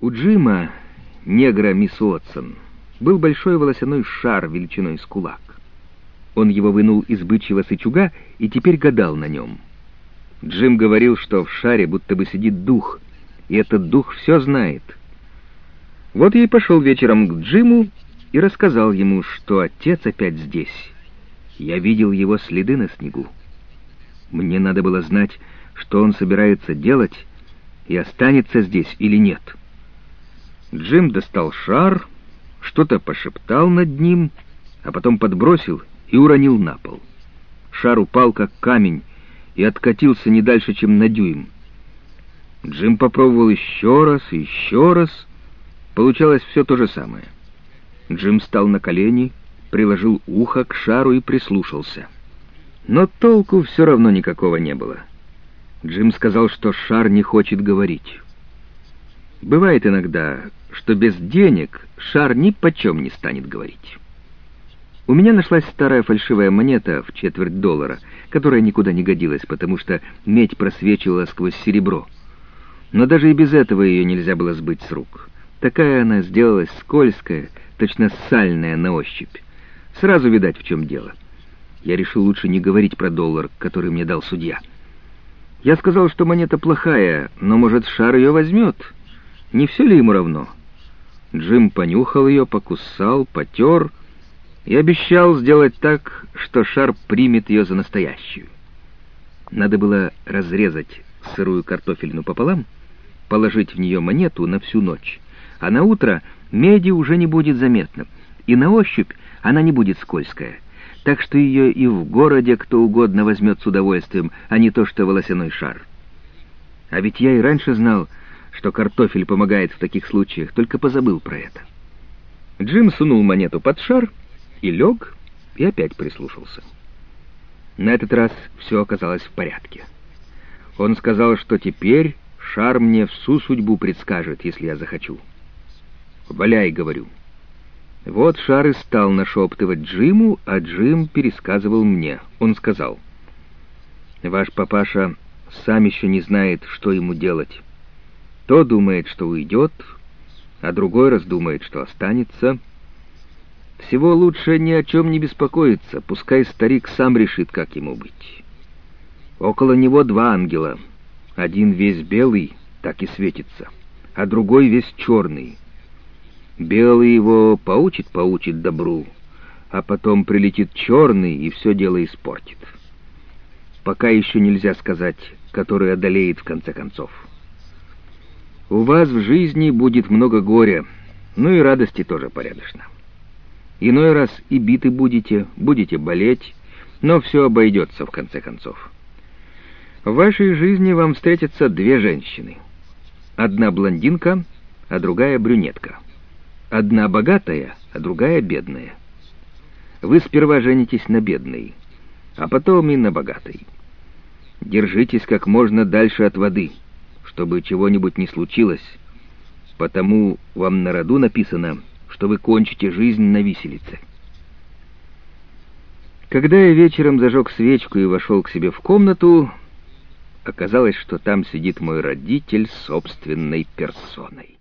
У Джима, негра мисс Уотсон, был большой волосяной шар величиной с кулак. Он его вынул из бычьего сычуга и теперь гадал на нем. Джим говорил, что в шаре будто бы сидит дух, и этот дух все знает. Вот я и пошел вечером к Джиму и рассказал ему, что отец опять здесь. Я видел его следы на снегу. Мне надо было знать, что он собирается делать, и останется здесь или нет. Джим достал шар, что-то пошептал над ним, а потом подбросил и уронил на пол. Шар упал, как камень, и откатился не дальше, чем на дюйм. Джим попробовал еще раз и еще раз. Получалось все то же самое. Джим встал на колени, приложил ухо к шару и прислушался. Но толку все равно никакого не было. Джим сказал, что шар не хочет говорить. Бывает иногда, что без денег шар ни почем не станет говорить. У меня нашлась старая фальшивая монета в четверть доллара, которая никуда не годилась, потому что медь просвечивала сквозь серебро. Но даже и без этого ее нельзя было сбыть с рук. Такая она сделалась скользкая, точно сальная на ощупь. Сразу видать, в чем дело. Я решил лучше не говорить про доллар, который мне дал судья. Я сказал, что монета плохая, но, может, шар ее возьмет. Не все ли ему равно? Джим понюхал ее, покусал, потер и обещал сделать так, что шар примет ее за настоящую. Надо было разрезать сырую картофельну пополам, положить в нее монету на всю ночь, а на утро меди уже не будет заметно, и на ощупь она не будет скользкая, так что ее и в городе кто угодно возьмет с удовольствием, а не то что волосяной шар. А ведь я и раньше знал, что картофель помогает в таких случаях, только позабыл про это. Джим сунул монету под шар — и лег, и опять прислушался. На этот раз все оказалось в порядке. Он сказал, что теперь шар мне всю судьбу предскажет, если я захочу. «Валяй», — говорю. Вот шар и стал нашептывать Джиму, а Джим пересказывал мне. Он сказал, «Ваш папаша сам еще не знает, что ему делать. То думает, что уйдет, а другой раз думает, что останется». Всего лучше ни о чем не беспокоиться, пускай старик сам решит, как ему быть. Около него два ангела. Один весь белый, так и светится, а другой весь черный. Белый его поучит-поучит добру, а потом прилетит черный и все дело испортит. Пока еще нельзя сказать, который одолеет в конце концов. У вас в жизни будет много горя, ну и радости тоже порядочно. Иной раз и биты будете, будете болеть, но все обойдется в конце концов. В вашей жизни вам встретятся две женщины. Одна блондинка, а другая брюнетка. Одна богатая, а другая бедная. Вы сперва женитесь на бедной, а потом и на богатой. Держитесь как можно дальше от воды, чтобы чего-нибудь не случилось, потому вам на роду написано — что вы кончите жизнь на виселице. Когда я вечером зажег свечку и вошел к себе в комнату, оказалось, что там сидит мой родитель собственной персоной.